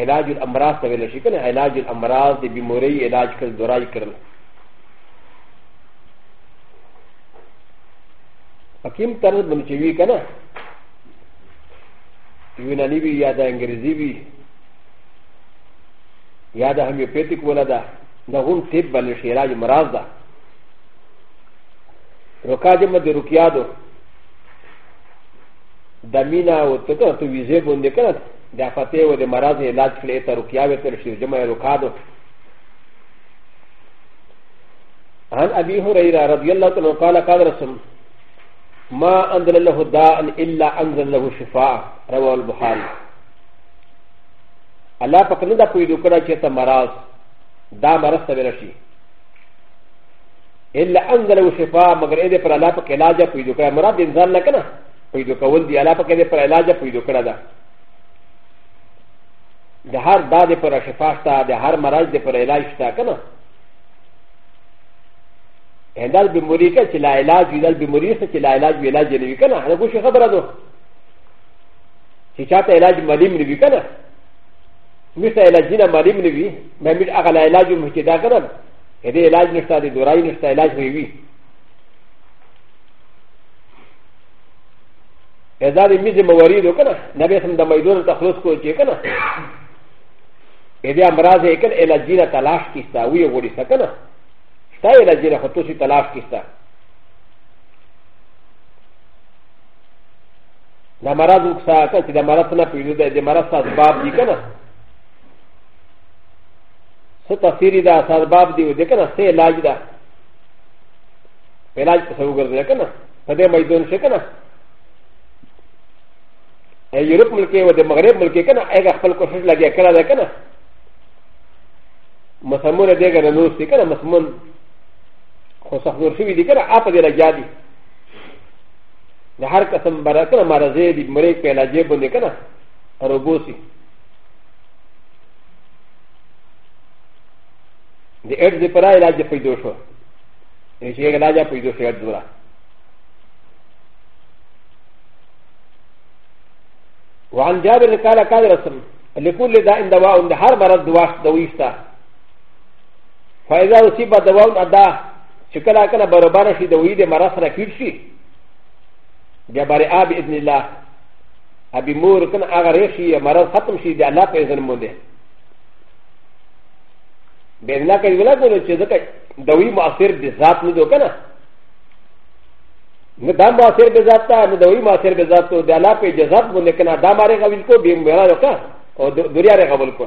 علاج الامراض ته ویل شي کنه علاج الامراض د بیماری علاج کړل دورای کړل حکیم طرز باندې چوي کنه یونانی وی یا د انګریزي وی یا د همیوپیتیک ولا ده دا هم طب باندې علاج مرض ده روکا دې مده روکیا دو د مینا او تکه ته ویزه باندې کړه د افاته او د مرض علاج کړي ته رکیا وې تر شي جمع رکادو عن ابي هريره رضي الله عنه قال قال رسول ما انزل الله داء الا انزل له شفاء رواه البخاري الله پاک نه دا کوي دکړه چې ته مرض دا مرض ته ورشي الا انزل له شفاء مگر دې پر الله پاک علاج کوي دکړه مراد انسان نه کنه پیدا کول دی الله پکې پر علاج پیدا کړه دا د هر داد پر شفا شته د هر مرض د پر علاج شته کنه هندل بیماری کې چې لا علاج وي دل بیماری څخه چې لا علاج وي علاج نه وي کنه هغه څه خبره ده چې چاته علاج مریم نه وي کنه مثل علاج نه مریم نه وي مې هغه علاج مو چې دا کنه هدي علاج نشته د دورای نشته علاج وي وي اذا دي ميزي مواريد وكنا نبي سم دميدون تخلص كو چي كنا اذا امراض هيكن الاجينا تلاش كيستا وي غوري سكنا ستا الاجينا خطوشي تلاش كيستا دا مرض وکسا کنا چې دا مرض نه پیږي دا د مرض اسباب دي کنه څه تفسیری دا اسباب دي ودې کنه څه علاج دا علاج څه وګرځي کنه په دې میدون شي کنه يوروب ملكي و المغرب ملكي كان اجا خلق وشيش لجا كلا ذا كان مسمون ديغا نوسي كان مسمون خصوصا نورشي دي كان عطا دي رجادي لهر قسم برا كان مرزي دي مريك بلا جيبون دي كان روبوسي دي ارد دي پرا علاج پيدو شو ايش يگا علاج پيدو شو ارد وعن جابر قال قال رسم لكل داء دواء لهر مرض دواء دويستا فإذا أصيب دواء أدا شكلا كلا بربانا شي دوي دي مرض ركيب شي جابر آب إذن الله أبي مور كان أغريق شي مرض ختم شي دي الله بإذن مونده بإذن الله كي ولا قولوا شي ذكا دوي مؤثر بذات ندو كنا نه دا ماثر به ذات ته نه دوی ماثر به ذات ته د الله په اجازت باندې کنه دا ماره غویل کو به میرا وکړه او دنیا ر غول کو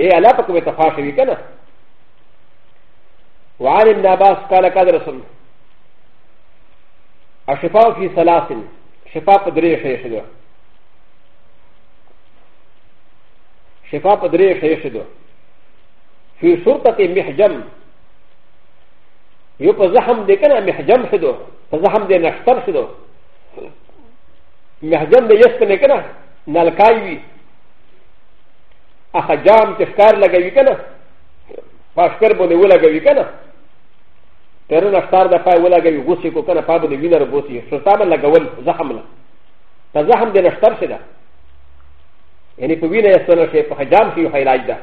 اے الله په کومه تفاش وی کنه وعن ابن عباس قال قال رسول الشفاء في ثلاث شفاء په درې شی شدو شفاء په درې شی شدو في شرطه محجم یو په زخم دې کنه محجم شدو زهم دې نختر شدو مهجم دې یس کنه کنه نلکای وی اخه جام چې ښکار لګوي کنه پاشکر باندې ولګوي کنه تر نختر د پای ولګوي غوسی کو کنه پابه دې وینر غوسی سلطان لګول زخم نه په زخم دې نختر شدا یعنی په وینه سره شي په جام کې علاج ده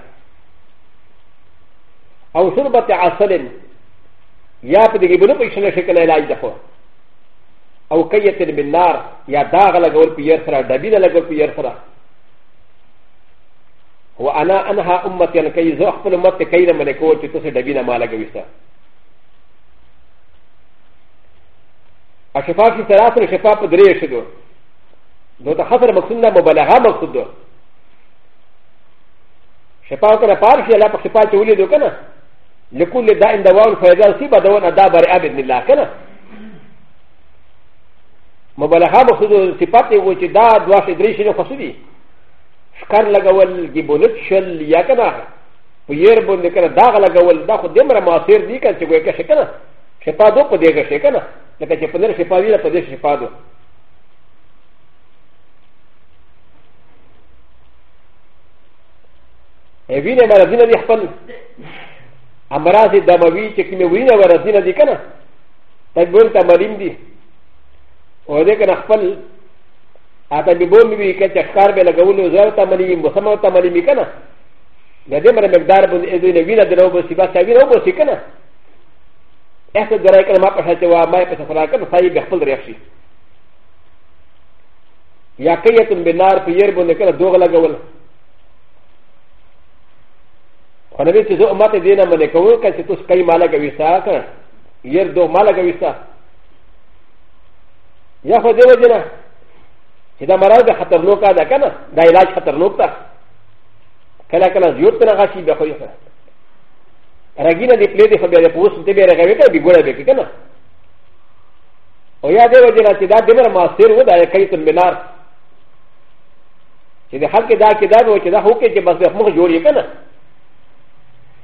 او شربت عسل یا په دې کې بنو په شنه شکل علاج ده خو او كيت من نار يا داغ لغول في يسرى دبيل لغول في يسرى وانا انها امتي ان كي زخف الامتي كي لما نكوت تسر دبيل ما لغويسا الشفاء في ثلاثة الشفاء بدري شدو دو تخسر مقصودنا مبالغة مقصود دو شفاء كنا فارش لا شفاء تولي دو كنا لكل داء دواء فيزال سيبا دواء داء بريئة بإذن الله كنا مبلغه مقصود صفات و چې دا دوا شي درې شي خو سدي شکر لګول گیبولت شل یا کنه په ير باندې کنه داغ لګول دا خو دمر ماثیر دي کنه چې ګوې کې شکنه شپا دو په دېګه شکنه لکه چې په نر شپا ویل په دې شپا دو وینه مرضینه دي خپل امراض دموي چې کومه وینه ورزینه دي کنه تګول تمرین دي و ذ ك ن خ ب ل ا ت ب ب و م ي ك ت ش ك ا ر ب ل ق و ل و ز ر ت م ل ي م و س م ت م ل ي م ك ن ا ل د ي م ر مقدار ب ن ا ذ ن و ي ن د ن و ب س ي ب ا س ا و ي ن و ب س ي ك ن ا ا ت د ر ا ك ن ما ق ش ت و ا ما ي ق ش ف ر ا ك ن ف ا ي ب خ ب ل ر ي خ ش ي ي ا ك ي ت ب ن ا ر ب ي ر ب و ن ك ن ا د و غ ل ق و ل و ن ب ي ت ز و م ا ت د ي ن ا م ن ك و ل ك ت س ك ي م ا ل ك و ي س ا ك ن ا ي ر د و م ا ل ك و ي س ا ك ن ا やほでわじな。しだまらがはたのかだかな。だいらしはたのか。かなかなずよったながしべほよ。ラギナでプレイでほべれぽすてべれがべかびごらべきかな。おやでわじなしだでらませるわだいかいとんべな。しではけだけだろうけだほけじばせほもじょうりかな。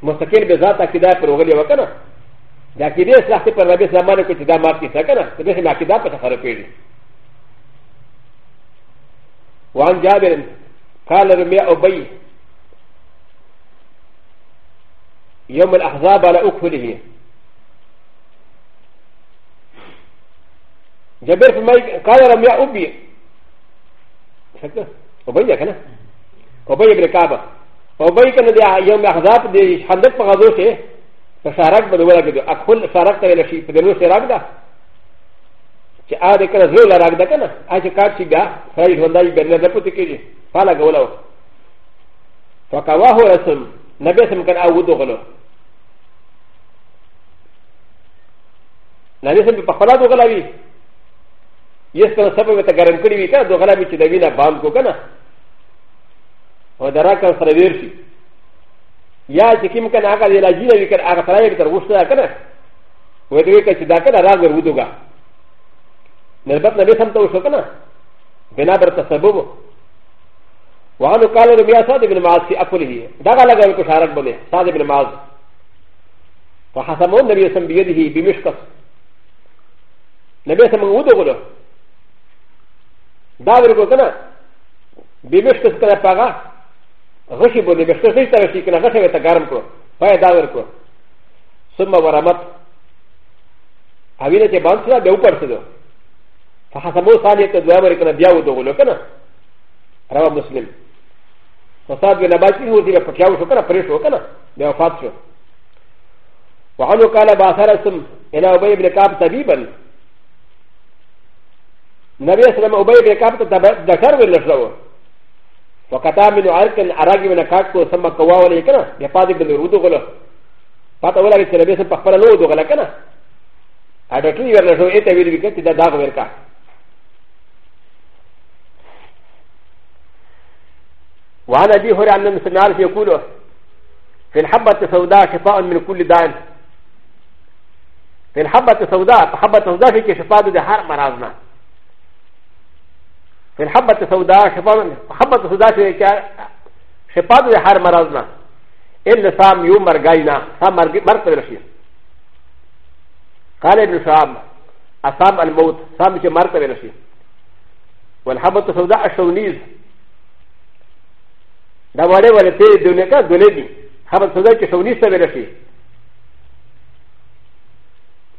もさけんべざたきだいぷろがりわかな。だけで、さて、パラビスラマネコチダマキサカナ、それで、マキダパサファルペリ。ワンジャベル、カラルメアオバイ、ヨムアザバラオクフリヒ。ジャベルフマイ、カラルメアオビ、オバイヤカナ、オバイヤブレカバ、オバイカナディア、ヨムアザバディ、ハンデッパガドシェ。سارک به ولا کېدو اکل سارک ته ویل شي په دې نو سارک ده چې ا دې کړه زوی لارک ده کنه ا چې کار شي بیا سړی ژوندای به نه پته کېږي پالا غولاو فقواه رسم نبي سم کنه او دغلو نبي سم په خلا دغلاوي یس کنه سبب ته ګرم کړی وی کنه دغلاوي چې دوی نه بام کو کنه او درا کړ سره ویر شي やちきもかながでらじらゆかあがたらゆかうしたらかな。ウェイカチダカラガウドガ。なばなべさんとうしょかな。ベナバタサボボ。ワーのカラーのミヤサディブルマーシーアポリー。ダガラガウコシャラボネ、サディブルマーズ。ファハサモンのミヤサンビユディビミシカス。なべさまウドゴロ。ダブルコカナ。ビミシカスカラパガ。غشي بولي بشتر سيستا غشي كنا غشي بيتا غارم كرو فايا داور كرو ثم ورمت هاوينة بان سلا بيو پر سدو فحسبو ثانية تدوا مري كنا بياو دو غلو كنا روا مسلم فصاد بنا باچي هو دي پکياو شو كنا پريش هو كنا بيو فات شو وعنو قال باثر اسم الى ابي بن كعب طبيبا نبي اسلام ابي بن كعب تدكر ولشلوه وكتا من عركن اراجي من كاكو سما كواولي كنا يقاضي بن رودو غلا فاتا ولا بسربيس بقبل لودو غلا كنا هذا كي يرنشو ايه تبيل بكت دا داغ وركا وعن ابي هريره ان مثل نعرف يقول في الحبه السوداء شفاء من كل داء في الحبه السوداء حبه السوداء في شفاء ده هر مرضنا في الحبة السوداء حبة السوداء شفاء لحر مرضنا إلا سام يوم مرقينا سام مرقب الشيء قال ابن شعب أسام الموت سام مرقب الشيء والحبة السوداء الشونيز دا وړې وړې تیرې دونې کا دولې دي هغه څه چې شونې څه ویل شي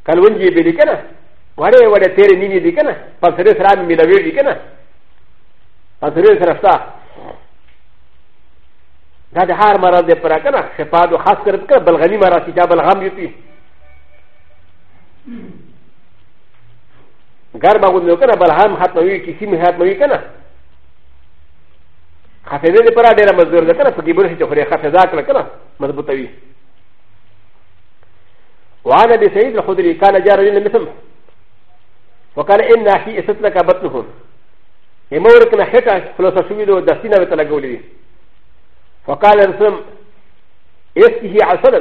کلونجي به دي کنه وړې وړې تیرې نینې دي کنه په سره سره ملوي دي کنه فضلية سرشتا هذا هار مرض دي پراكنا شفاد وخاص کرب کر بلغنی مرض تجاب الغم يوتي غر باغون نو کنا بلغم ختموي کسی می ختموي کنا خفیده دی پرا دیره مزدور ده کنا فکیبر شی چخوری خفیده کنا کنا مضبوطوی وعن ابي سعيد الخدري كان جار رجل مثل وقال ان اخي استطلق بطنهم ا م و ر ك ن ا حتى خلاص شويه و دستينا بتلاقولي فقال انسم اسكي عسلا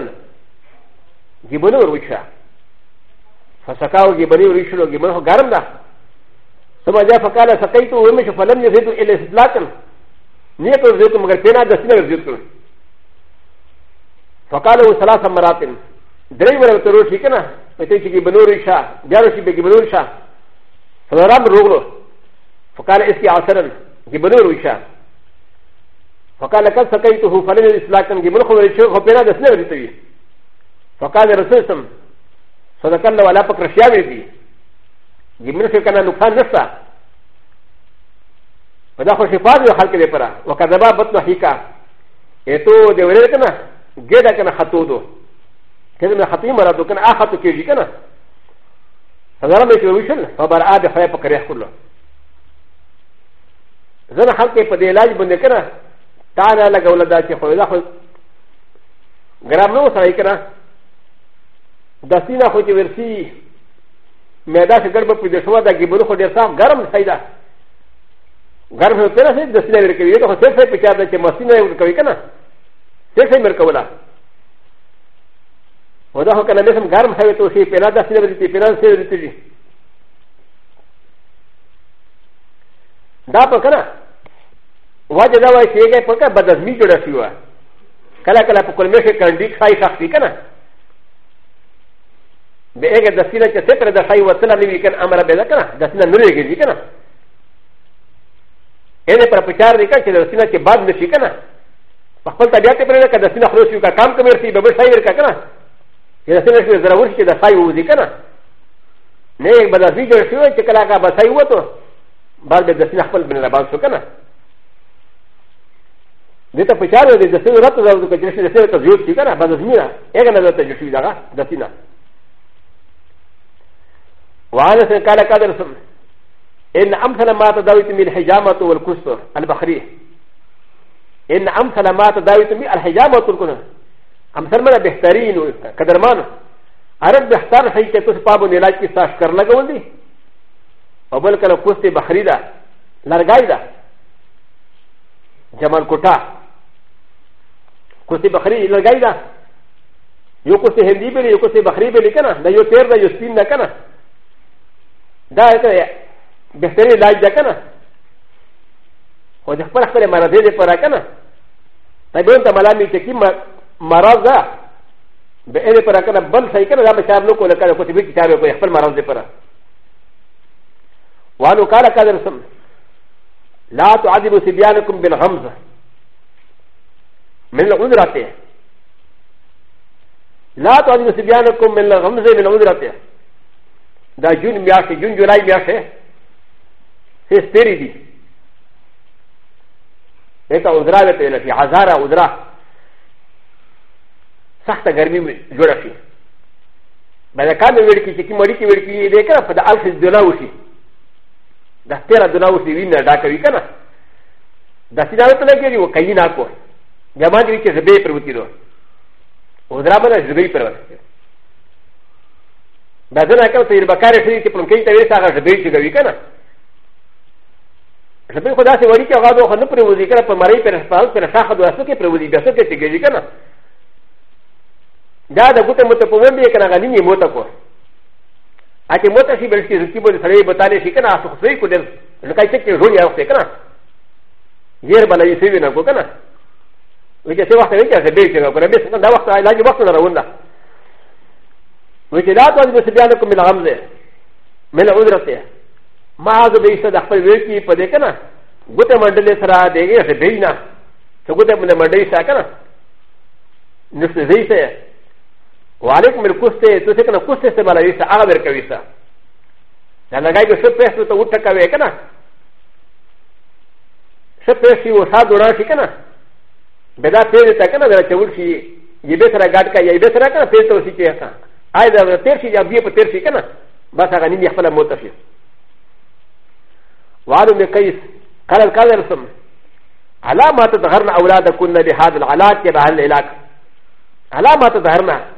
جبنو روشا فسكاو جبنو روشلو جبنو غرم دا ثم جاء فقال سكيت ومش فلم يزيد الى استلاقا نيتو زيتو مگر كنا دستينا زيتو فقالوا ثلاث مرات دري ولا تروشي كنا متى جبنو روشا جاروشي بجبنو روشا فلرام روغلو فقال اسكي عصرا جبلو روشا فقال لقد سقيته فلن اسلاكا جبل خو رشو خو بينا دسنا بريتوي فقال الرسول سم صدق الله ولا فكر شيابي بي جبل شو كان نقصان نفسه فدا خو شفاء دي خلق دي پرا وكذبا بطن حيكا ايتو دي وريد كنا جيدا كنا خطو دو كذب من خطو مرادو كنا آخطو كيجي كنا فضرم يتوشل فبرعا بخواه پكريح كله زن حلقه پا دی علاج بنده کنه تا نه لگه ولده چه خوی دا خود گرام نو سرائی کنه دستی نه خود چه ورسی میده چه گرم پیده شما دا گیبونو خود دیر صاف گرم سای ده گرم شو تیره سید دستی نه ورکوی دا خود تیر سای پچار ده چه مستی نه ورکوی کنه تیر سای مرکولا و دا خود کنه میسم گرم سای توشی پیلا دستی نه ورکوی پیلا دستی نه ورکوی دا پا کنه وجه دا وای چې هغه په کا بدزمی جوړه شوی و کله کله په کلمې کې کنډی خای شخصي کنه به هغه د سینه چې څه پر د خای وتل نه وی کنه امر به کنه د سینه نه لګیږي کنه એને پر پچار دی کنه چې د سینه کې باد نشي کنه په خپل طبيعت پر نه کنه د سینه خلوص یو کا کام کوي ورته به شای ورکا کنه چې د سینه شو ضرور چې د خای وځي کنه نه بدزمی جوړ شوی چې کله کا بسای وته بعد به د سینه خپل بن ربان شو کنه でたぷちゃうで、で、そうだと、かじゅうしで、そうだと、よしから、ばずみな、えがなだと、よしだが、だしな。わらせかれかでるす。えんあんさらまただいとみるヘジャマとウルクスト、アルバハリ。えんあんさらまただいとみるヘジャマとウルクスト。アムサラマラベスタリーノ、カダマン。アラブスターハイテトスパブネラキサシカラゴンディ。オブルカラクスティバハリダ、ラガイダ、ジャマルコタ。کوسی بخری لګای دا یو کوسی هندی به یو کوسی بخری به لیکنه دا یو تیر دا یو سپین دا کنه دا ته بهتري علاج دا کنه خو د خپل خپل مرض دې پر کنه طبيب ته ملامي چې کی مرض دا به دې پر کنه بل صحیح کنه دا به شاب نو کوله کنه کوسی به کتاب په خپل مرض دې پر وانو قال قدر سم لا تعذبوا سبيانكم بالغمزه من الغدرته لا تعلم سبيانكم من الغمزه من الغدرته دا جون مياشه جون جولاي مياشه سيستيري دي هيك عذرا بتقول في عذارى عذرا سخته گرمي جوړه شي بدا کامه ویل کی چې کی مړی کی ویل کی دې کړه په د الف دلا وشي د تیرا دلا وشي وینه ډاکوي کنه د سیدا ته لګي و کینې نه کوه ジャマディウィチズベイプルウィドウダバナズベイプルウィドダザナカウトイルバカレシリティプロケイタウィサーズベイチガウィカナズベイコダセワリキャワドハノプルウィカナパマレイペラスパウペラサハドアソケプルウィダソケティギカナダダブテムトポメビエカナガニモトコアテモトシベルシズキボルサレイボタレシカナソフェイクデルカイテキロニアオセカナ ي ر ب ل ا ي س ي ن ا ك و ك ن ا وجه سي وقت لك سبيل كما كنا بس دا وقت علاج وقت نرونا وجه لا تعجب سبيانكم من الغمزة من العذرة ما هذا بيسا دخل ويكي فديكنا غوتا مندل سرا ديگه سبيلنا سغوتا من مندل سا كنا نفس زيسا وعليكم الكوستة تسكنا كوستة سمالا يسا عغبر كويسا لأن غايب سب بيسا تغوتا كوي كنا سب بيسا يوسا دورا شي كنا ベダペルタカナダチョウシー、イベサラガカ、イベサラカ、ペルトシキヤサ。アイダーテルシー、ヤビエプテルシキナ、バサガニヤファラモトシー。ワルメカイス、カラカラソン、アラマトザハナ、アウラダクンナビハダ、アラキバハネラク。アラマトザハナ、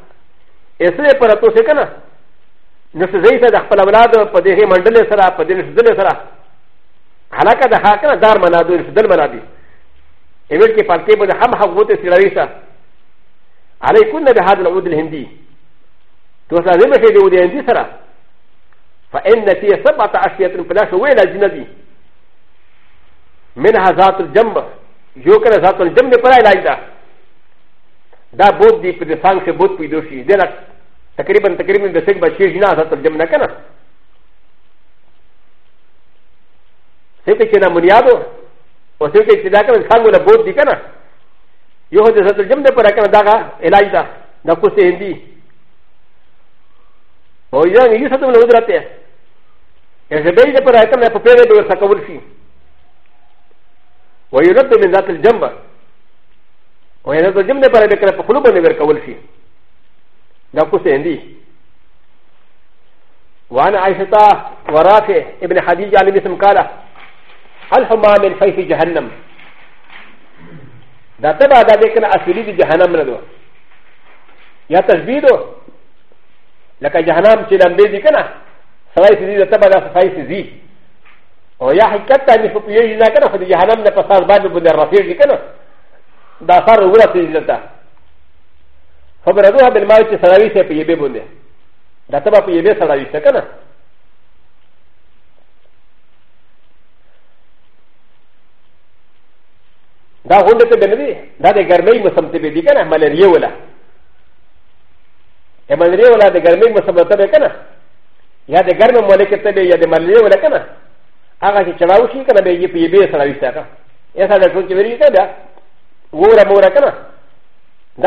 エスレパラトシキナ、ナスゼイサダファラダ、パデヘマンデレサラ、パデレスデレサラ。アラカダハカナダーマナド、デルマナビ。ا م ر ك ي فالكي بدا هم حقوقه سيراريسا علي كنا بهذا العود الهندي توسع زي ما في العود الهندي سرا ف إ ن في س ب ع ة اشياء فلاش ويلا جندي منها ذات الجنب يوكر ذات الجنب فلا يلاجدا دا بود دي في الفانك بود في دوشي دينا تقريبا تقريبا بسكبه شيء جنا ذات الجنب نكنا سيكون منيادو و س ي ك ي ت ا ك ن خانو ل ب و د ي ك ن ا ي و ه د ز ت ل ج م د ب ر ا ك ن د ا غ ا إ ل ا ج د ا د ا ك و س ي ن د ي و ي ذ ا ن ي س ت م ل و د ر ت ي ا ج ب ي د ب ر ا ك ن ا ب ب ي ر د و ر س ك و ل ف ي و ي ر د من ذات ا ل ج م ب و ي ر د ا ل ج م د ب ر ا ك ن ا ب ق ل و ب ن ب ر ك و ل ف ي د ا ك و س ي ن د ي و أ ن ا عائشه ورافع ابن حديج عليه السلام قال الحما من فيف جهنم دا تبع دا ديكنا أسولي دي جهنم ندو يا تشبيدو لك جهنم چلن بي دي كنا سلاي سيزي دا تبع دا سلاي سيزي او يا حكتا مي فبيجي نا كنا فدي جهنم دا پساس بانو بند الرفير دي كنا دا صار ولا سيزي دلتا فبردوها بالمال چه سلاوي سي پيبه بنده دا تبع پيبه سلاوي سي كنا だほんでてべねだでがめいもさんてべりかな、マレリオラ。エマレオラでがめいもさんてべかな。やでがめもれけてべやでマレオラかな。あがしちゃうしかなべいぴべさらいしたか。やさらときべりかだ。ウォラモラかな。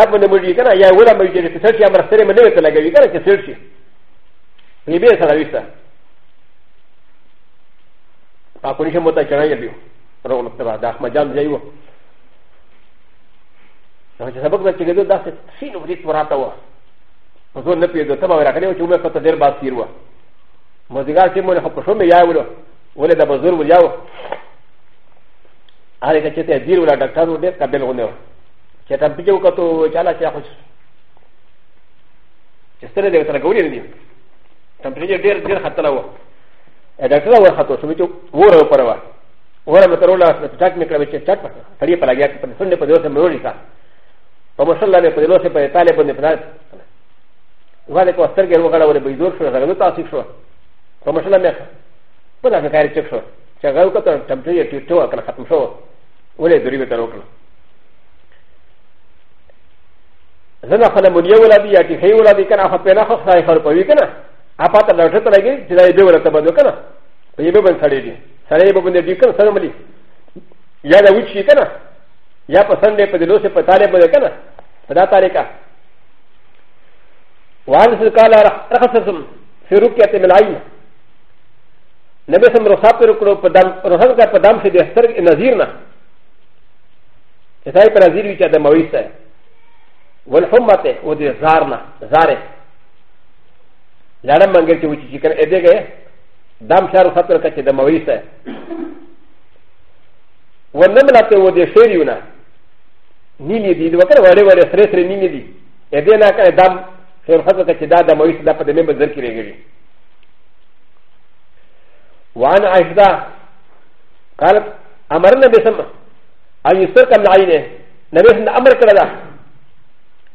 だもねもりかな、やウォラもりけせしやませれもねてらげりかな、けせし。ぴべさらいした。あ、これしもたちゃないよ。ロールってば、だ、まじゃんじゃいよ。ا ل س ب ب ا ت ي ج د ا س س ي ن و ر ي ت و ر ا ت و ا ف ز و ن ب ي د ت ب ا و ر ا ك ن ي و ش و م ف ت د ر ب ا س ي ر و ا م ز ج ا ر ت ي م و ن ح ب ش و م ي ا و ل و و ل د ب ز و ر و ي ا و ا ل ك ت ي د ي ر و ل ا د ك ت ا ر و د ي ر ك ب ل و ن و ش ت ا ب ي ج و ك ت و ش ا ل ا ش ا خ ش ش ت ر د ي و ت ر ك و ل ي ن ي ت م ب ر ي ج د ي ر د ي ر خ ت ل و ا د ك ت ا ر و خ ت و ش و م ي ت و و ر و ب ر و ا و ر م ت ر و ل ا ت ا ك م ك ر ب ي ش ت ا ك م ك ر ي ب ل ا ج ا ك ب ن س ن ب د و س م ر و ل ي ك ا و مسلا نه پدلو سه په طالب باندې پنار وغه کو سترګې وګړه ورې به دور شو غلط تاسو شو و مسلا نه په دغه کار چک شو چې هغه وکړه ټمپټر یې ټیټ و کنه ختم شو ولې دوری به تر وکړه زنه خپل مونږ یو ولادي یا چې هی ولادي کنه خپل نه خو ځای خور پوي کنه اپا ته لړټه ترګي چې دا یې به ورته بده کنه په یې به بن سړی دی سړی به باندې دی کنه سره ملي یا دا وچی کنه やパサンデパデロセパタレバデカナパダタレカワンスカララハサスムフィルキャテメライネベサムロサプルクロパダムロサンカパダムシデスタルナジーナエサイパラジリウチアダマウィセウォルフォマテウォデザーナザレララマンゲチウチチキンエデゲダムシャロサプルカチダマウィセウォルナムラテウォデシェリウナ نیمی دی دو کنه وړه وړه سره سره نیمی دی ا دې نه کنه دم خیر خطه ته چې دا د مویس د په دې مې ذکر کیږي وان عائشہ قال امرنا بسم ان يستركم العينه نبي سن امر کړل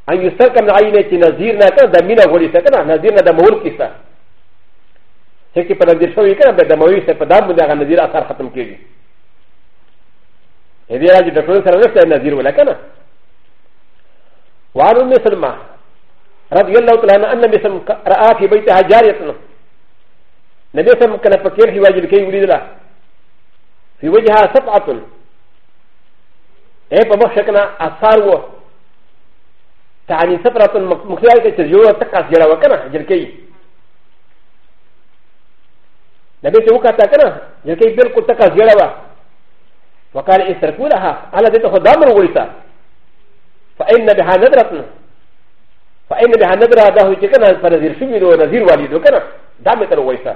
ان يستركم العينه چې نذیر نه کړ د مینا غوړي څه کنه نذیر نه د مول کیسه چې کې په نذیر شوی کنه به د مویس په دام باندې غ نذیر اثر ختم کیږي هدي راځي د ټول سره نشته نذیر ولا کنه وعن ام سلمى رضي الله تعالى عنها ان مسلم راى في بيتها جاريه نبي سلم كان فكير في وجه الكي يريد له في وجهها سبعه ايه فمخشكنا اثار تعني سبعه مخلاقه تجوع تقاس جرى وكنا جلكي نبي سوكتا كنا جلكي بالكل تقاس جرى وكان يسرقونها على ذلك دامر ورثه فإن بها ندرة فإن بها ندرة ده هو كنا فنزير شميل ونزير والد وكنا دامت الويسة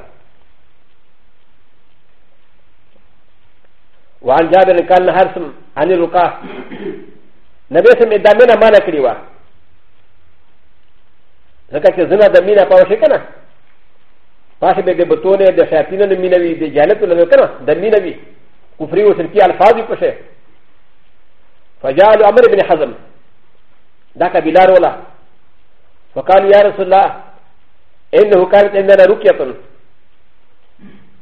وعن جابر كان هرسم عن الرقاة نبي سم إدامنا ما نكريوا ځکه چې زنا د مینه پاو شي کنه پاسه به د بتونه د شیاطینو د مینه وی د جهالت له کنه د مینه وی کفر او شرکی الفاظ په شه فجعل امر ابن حزم だかビラローラ。وقال يا رسول الله انه كانت عندنا رقيه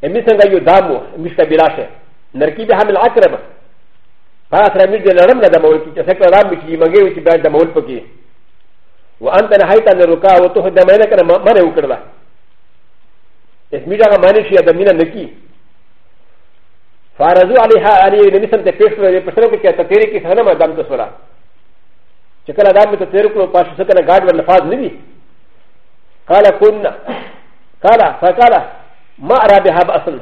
امسنجا يدامو مشتا بلاشه نركي بها من العكرمه فاخر مجد لرمنا دمولكي تسكر رامكي مجيوتي بعد دمولكي وانت نهايه ان الركا وتهدم لك من يوكرلا اسميجا مانشي ادمينا نكي فارزو عليها علي نمسن تفشل ويقصرك تتركي سنما دمت سوره چې کله دا مې ته تیر کړو پاش څه کله ګاډ ور لفاظ نه وي قال كنا قال فقال ما ارى بها اصلا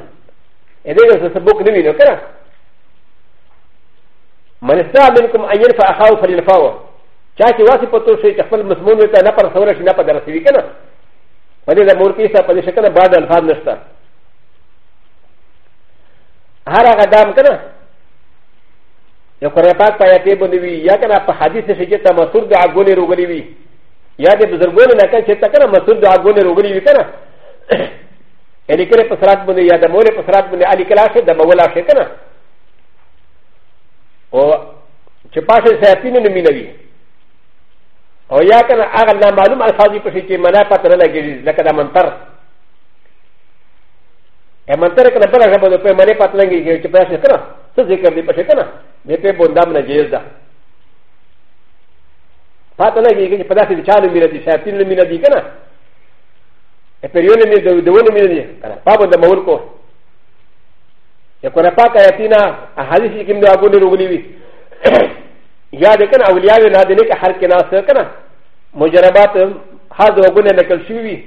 ا دې څه سبق نه وي نو کنه من استطاع منكم ان ينفع اخاه فلينفعه چا چې واسي پتو شي چې خپل مسمون ته نه پر سور شي نه پر رسوي کنه په دې د مورتی سره په دې شکل باندې الفاظ نشته هر هغه دام کنه ا ق ر ا ب ا ت پایته باندې وی یا کنه په حدیث شي چې ته مسعود د اګولې روغلی وی یا د بزرګونو نه چې ته کنه مسعود د اګولې روغلی وی کنه یعنی کله په سرات باندې یا د مولې په سرات باندې علي کلا شه د مولا شه کنه او چې پاشه سیاتین نه مینوي او یا کنه هغه نامعلوم الفاظي په شي چې منا پته نه لګي لکه د منتر ا منتر کنه بل هغه په معنی پته لګي چې پاشه کنه څه ذکر دی پښه کنه メペボンダムナジェザパタナギギパタシチャーミラディシャピルミラディガナエペリオネミドウドウミラディガナパブダマウルコヤコラパタヤティナアハリシキムドアゴニウリビヤデカナウリアルナディネカハルケナセカナモジャラバトハドウゴネネカルシュウィ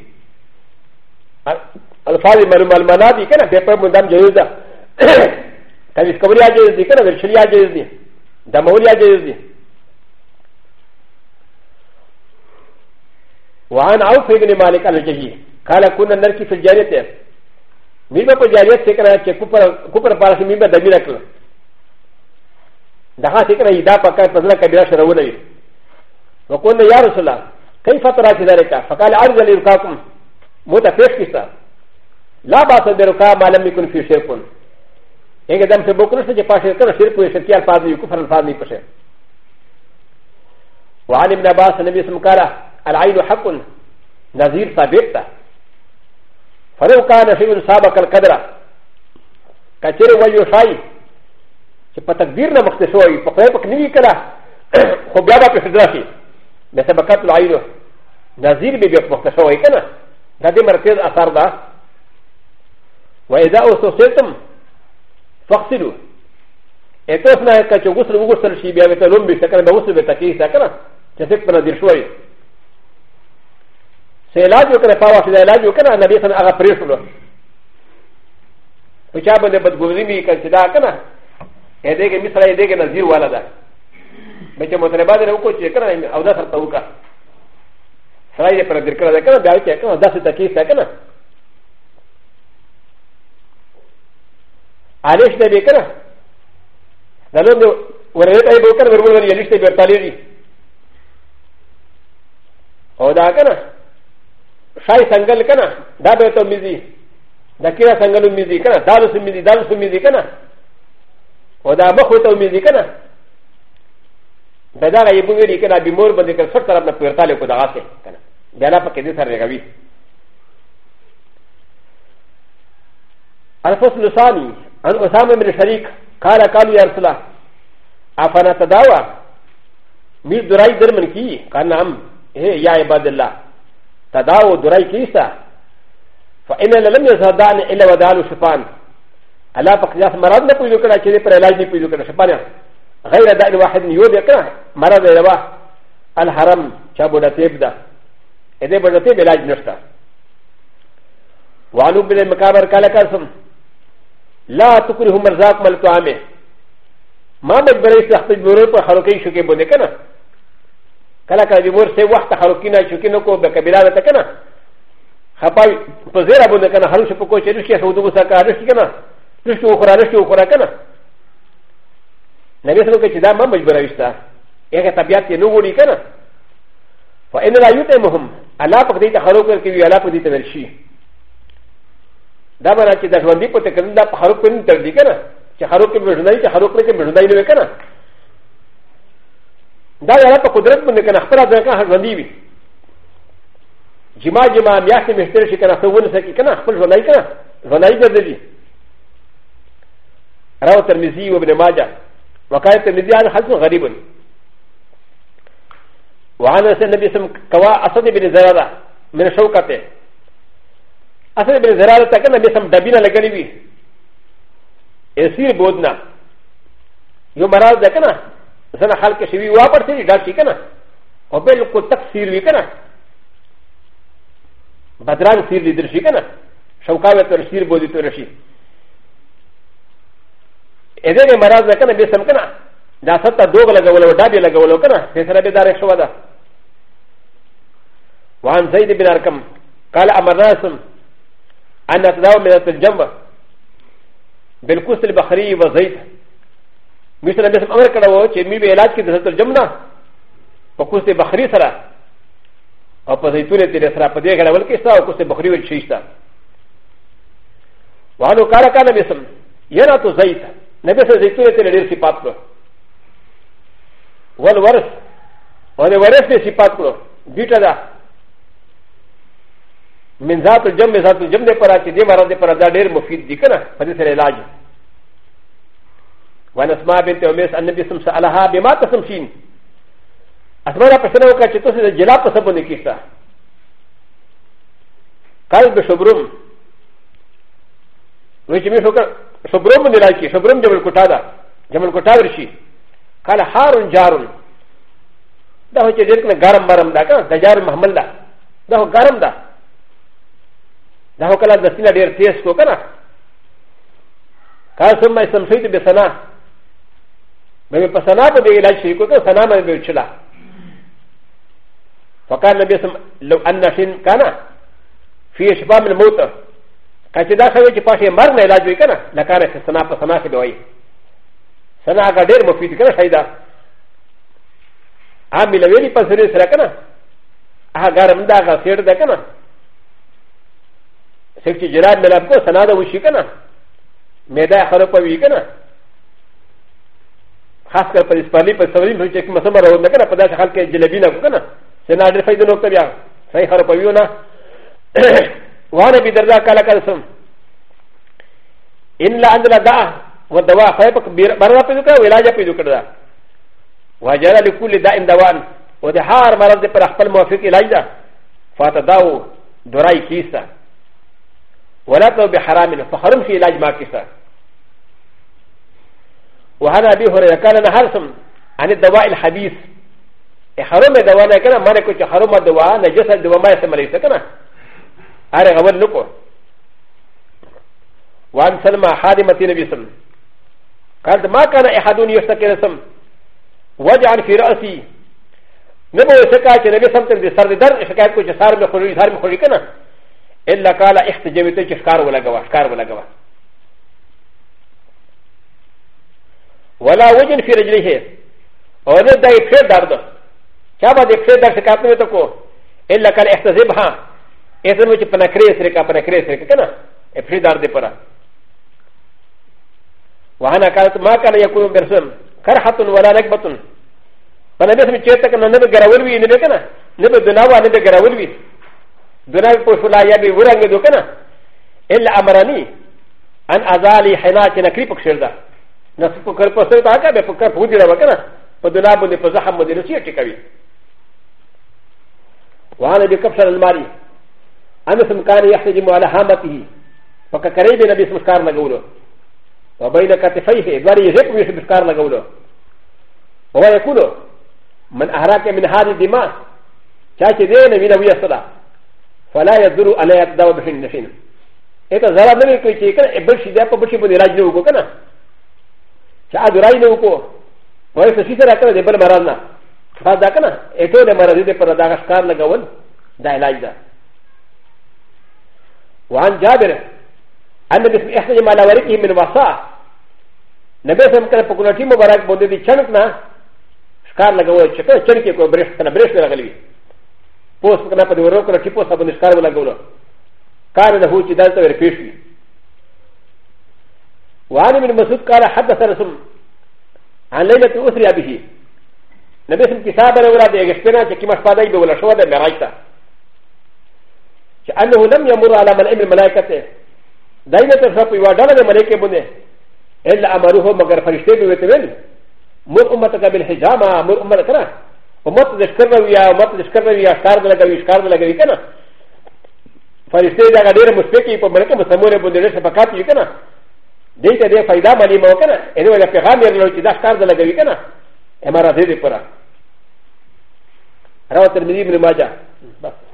アルファリマルマルマナディガナペペボンダムジェザ ك ا ي س ك و ر ي ا جيز دي كنا برشليا جيز دي دموريا جيز دي وعن عوف بن مالك على الجهي قال كنا نركي في الجارية ميبا كو جارية سيكنا كي كوبر بارسي ميبا دميرا كلا دها سيكنا يدا پاكا فضلا كبيرا شرونا بي وقلنا يا رسول الله كيف ترى ذلك فقال عرض لركاكم متفشكسا لا باس بركا ما لم يكن في شركون ا ن ك د م ت ب و ك ر س ج ا ش ر ك ر ش ر ك و ي ش ك ي ا ل ف ا ض ي كفر ا ل ف ا ض ي بشر وعن ابن عباس النبي اسم قال العين حق نظير ثابت فلو كان شيء سابق القدر كثير ويوشاي ف ت ك د ي ر ن ا مختصوي فقلبك نبي كلا خبابا في فدراسي بسبقات العين نظير بيبقى مختصوي كنا هذه مركز اثار ده واذا استوصيتم فاقتلوا اتفنا كتو غسل وغسل شي بيا بتلوم بيتكنا بغسل بتكي سكنا كتك بنا دير شوي سيلاج وكنا فاوا في العلاج وكنا النبي صلى الله عليه وسلم اغا بريشلو فشاب اللي بدغوزي مي كان سدا كنا هديك مثل هديك نزير ولدا بچه مطلبه دې وکړو چې کړه او دا سره توکا سره یې پر دې کړه دا کړه دا چې کړه دا څه تکي څه کړه アリステビカナダノドウレタイボカナウルニアリステビタリリオダカナシャイサンガルカナダベトミズダキラサンガルミズカナダルスミズダルスミズカナオダマホトミズカナダダイブウィリカナビモーバディカソタラブプルタリコダーセカナダラパケディサレガビアルフォスルサニー ان اسامه من شريك قال قالوا يا رسول الله افانا تداوى مير دراي درمن كي قال نعم هي يا عباد الله تداوى دراي كيسا فان لم يزدان الا ودان شفان الا فقياس مرض لا يقول كذا كذا پر علاج يقول كذا شفان غير داء واحد يود كذا مرض يروا الحرم شابو دتيب دا اذا بدتيب علاج نشتا وعنو بن مكابر قال كاسم لا تكره مرزاق ملك عامه ما مجبري سخت جبرو پر خلقی شکی بونے کنا کلا کلا دی مور سے وقت خلقی نہ شکی نہ کو بکبلا وتا کنا خپای پزیرا بونے کنا حلو شپ کو چرش کے سودو سا کار رش کنا رش تو خورا رش تو خورا کنا نبی سلو کے چدا ما مجبرا وشتا ایک طبیعت نو گوڑی کنا فإن لا يتمهم ألا فقدت خلقك ولا فقدت الشيء だから、ちだしわんでぽてかんだ、ハロクンてるでかな。ちはろくんのない、ハロクンのないでかな。だから、これもね、かな、はらだかはんでび。ジマジマ、みやきみしてるしかな、そういうのせきかな、これはないかな、はないでり。ラウタミズィーをべまじゃ。わかってみずやはずのガリブン。わあなせんでびすんかわあさでびにざらだ。みんなしょうかて。アセベザラタケナビサムダビナレガリビエシーボーナヨマラザケナザナハルケシビワパセリダシケナオベルコタクシリケナバダランシリディシケナシャウカベトルシリボディトルシエデレマラザケナビサムケナダサタドーガラガウロダビラガウロケナセサラベダレシュワダワンザイディビナーカムカラアマラサム أن أتداوى من الجنب بالكوس البحري والزيت مثل أن يسمى أمر كده وهو مي بعلاج كده سلطة الجنب وكوس البحري سرا أو بزيتون تيري سرا بديه كده ولكي سرا وكوس البحري والشيش سرا وعنو كارا كان بسم ينا تو زيت نبي سرا زيتون تيري دير سيبات كده والورث وهذا ورث سيبات كده بيتا ده من ذات الجم ذات الجم دي پرا چه دي مرض دي پرا دا دير مفيد دي كنا فدي سر علاج وان اسماء بنت عميس النبي سم سألها بما تسم شين اسماء را پسنا وقا چه تسر جلا پسبو نكيستا قال بشبرم ويجي مي شكر شبرم من الاجي شبرم جمل كتادا جمل كتاد رشي قال هارون جارون دا هو چه دير كنا غارم مرم دا كنا دا جارم محمل دا دا هو غارم دا だから、私はディアティスコかな。カーソンマイサムシートベサナ。メミパサナーベイラシーコトサナマベチュラ。ファカナベサムロアンナシンカナ。フィッシュバムのモーター。カチダサウィチパシェマーナイラジュカナ。ラカレスサナパサナシドイ。サナガデルモフィティカナシャイダ。アミラベリパセリスラカナ。アガラムダガセルダカナ。セキジラメラコ、サナダウシカナ、メダハロパウィカナ、ハスカプリスパリプサリムチェキマサマロメカナ、パダシハケジレビナコカナ、セナデファイドノクリア、サイハロパウィオナ、ワナビダダカラカルソン、インランドラダー、ワダワファイパクビラバラピドカ、ウィラジャピドカダ、ワジャラリクリダインダワン、ウォデハーマラデパラファルモフィキライダ、ファタダウ、ドライキーサー。ولا ت بحرام فحرم في علاج ماكسه وهذا ابي هريره كان نهارسم عن الدواء الحديث حرم دواء كان مركو حرم الدواء نجس الدواء ما يسمى ليس كان هذا غول نقو وعن سلمى حادمة النبي سم قالت ما كان احد يشتكي لسم وجعل في راسي نبو يشكى النبي سم تنزل سرد در شكاية كو جسار بخوري سار بخوري كنا ا ل ا قال احتجبت شكار ولا غوى شكار ولا غوى ولا وجن في رجله ولا داي في درد كما داي في درد كاتنو تكو ا ل ا قال احتجبها اذن وجه بنكريس ريكا بنكريس ريكا كنا في درد برا وهنا قالت ما كان يكون برسم كرهه ولا ركبه فانا بسمي شيئا كنا نبغى غراوي نبغى كنا نبغى دناوى نبغى غراوي دنیا په شولا یا به ورنګ دو کنه الا امرني ان ازالي حنات نکری پک شر ده نو په کر په سر تا کا به په کر پوجي دا وکنه په دنیا باندې په زخم باندې نشي ټکوي وعلى بكبشر الماري ان اسم كان يحتجم على هامته فككري بن ابي سمسكار لغوله وبين كتفيه داري يزيد ويش بسكار لغوله وهو يقول من اهراك من هذه الدماء شاشه دين من ابي الصلاه ولا يدرو أن يتداوى بحين نشين إذا زرع نبي كي شيء كنا إبل شيء ده ببشي بني راجنا وكو كنا شاء دراجنا وكو وهي سشيسة ركنا ده بل مرضنا فهذا كنا إتو ده مرضي ده پر داغش كار لگون ده علاج ده وعن جابر أن بسم إحسن ما لورقه من وصاء نبي سم كنا پکنوٹی مبارک بوده دي چنکنا شکار لگوه چکر چنکی کو برشت کنا برشت لگلی ポスカナパディウローカーキポスアブネスカーブラゴロカーデホチダンタウェルフィッシュ وعن ابن مسعود قال حدث رسول عن ليلة أسري به نبي سم كتاب الأولى دي أجسبنا كما شفادي بولا شوى دي مرايتا أنه لم يمر على ملائم الملائكة دائما تفرق وعدالة الملائكة بني إلا أمروه مغر فرشتي بوتوين مر أمتك بالحجامة مر أمتك راه و مت د شکر نه وي او مت د شکر نه وي اشکار نه لګوي اشکار نه لګوي کنه فرشته دا ډېر مسپکی په مرکه مسمورې باندې ډېر شفقت وي کنه دې ته دې فائدہ باندې مو کنه انو دا پیغام یې لرو چې دا اشکار نه لګوي کنه امر دې دې پره راو ترمذی ابن ماجه بس